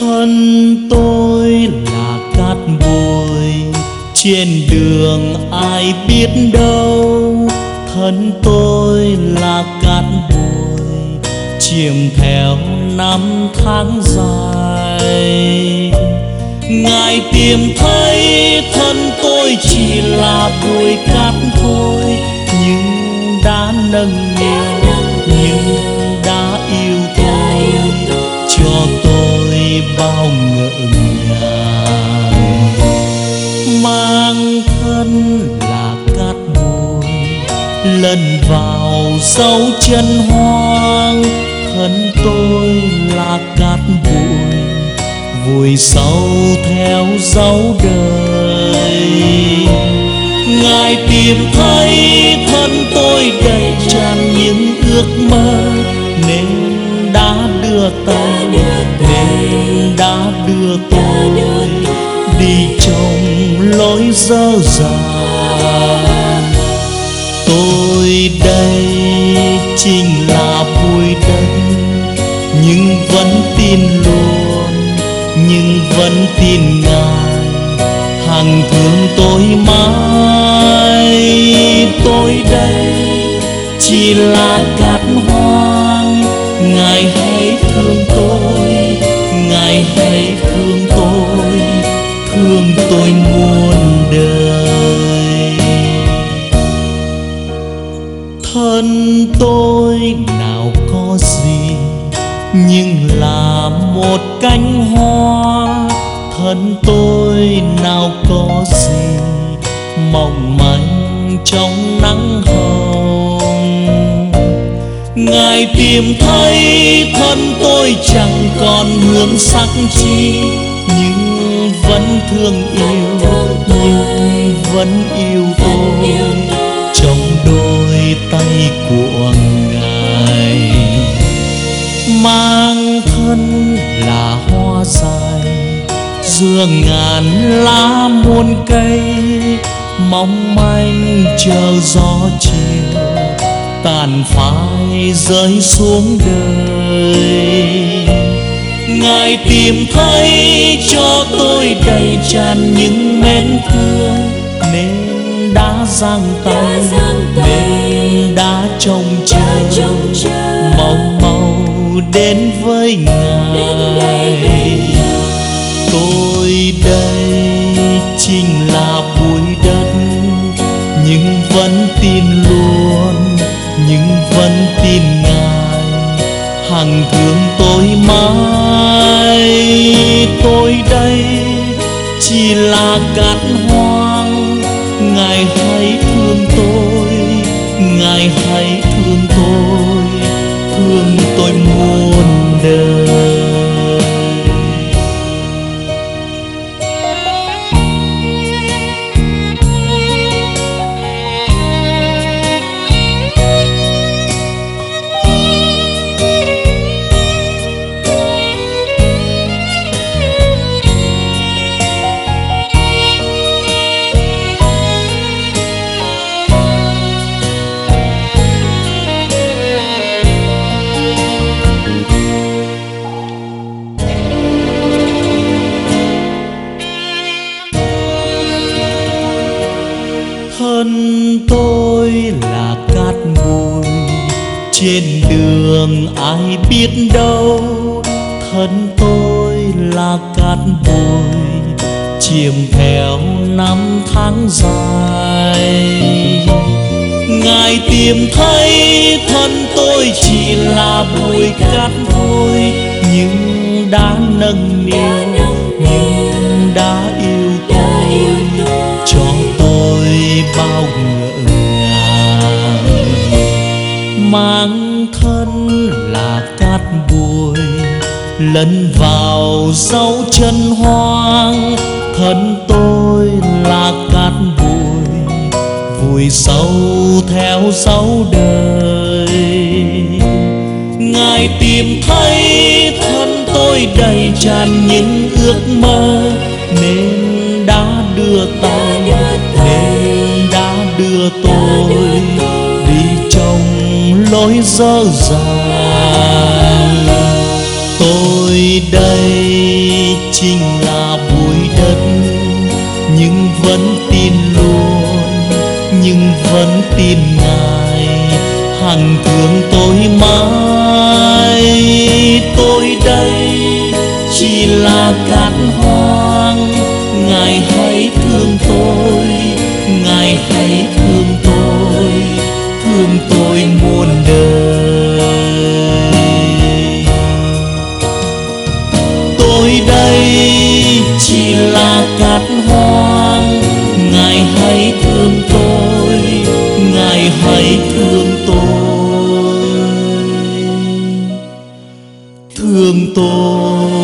thân tôi là cát bụi trên đường ai biết đâu. Thân tôi là cát bụi chìm theo năm tháng dài ngài tìm thấy thân tôi chỉ là bụi cát thôi. Nhưng đã nâng niu nhưng đã yêu tôi cho tôi bao ngỡ ngàng. Mang thân là cát bụi lần vào dấu chân hoang. Thân tôi vùi sâu theo dấu đời. Ngài tìm thấy thân tôi đầy tràn những ước mơ. Nên đã đưa tay nên đã đưa tôi đi trong lối dơ dàng tôi đây chính là bụi đất, nhưng vẫn tin luôn vẫn tin ngài hằng thương tôi mãi tôi đây, chỉ là cát hoang ngài hãy thương tôi, ngài hãy thương tôi thương tôi mãi. Thân tôi, nào có gì mong manh trong nắng hồng. Ngài tìm thấy thân tôi chẳng còn hương sắc chi, nhưng vẫn thương yêu, nhưng vẫn yêu tôi. Trong đôi tay của ngài, mang thân là hoa dài giữa ngàn lá muôn cây mong manh chờ gió chiều tàn phai rơi xuống đời. Ngài tìm thấy cho tôi đầy tràn những mến thương nên đã giang tay nên đã trông chờ. mong mau đến với ngài nhưng vẫn tin luôn, nhưng vẫn tin ngài. Hằng thương tôi mãi tôi đây, chỉ là cát hoang. Ngài hãy thương tôi, ngài hãy thương tôi thương tôi muôn đời. Trên đường, ai biết đâu, thân tôi là cát bụi chiêm theo năm tháng dài. Ngài tìm thấy thân tôi chỉ là bụi cát thôi nhưng đã nâng niu, nhưng đã yêu tôi. Cho tôi bao người mang thân là cát bụi lẫn vào dấu chân hoang. Thân tôi là cát bụi, vùi sâu theo dấu đời. Ngài tìm thấy thân tôi đầy tràn những ước mơ. Lối dơ ràng. Tôi đây chính là bụi đất, nhưng vẫn tin luôn, nhưng vẫn tin ngài. Hằng thương tôi mãi, tôi đây chỉ là cát hoang, ngài thương tôi. Thương tôi.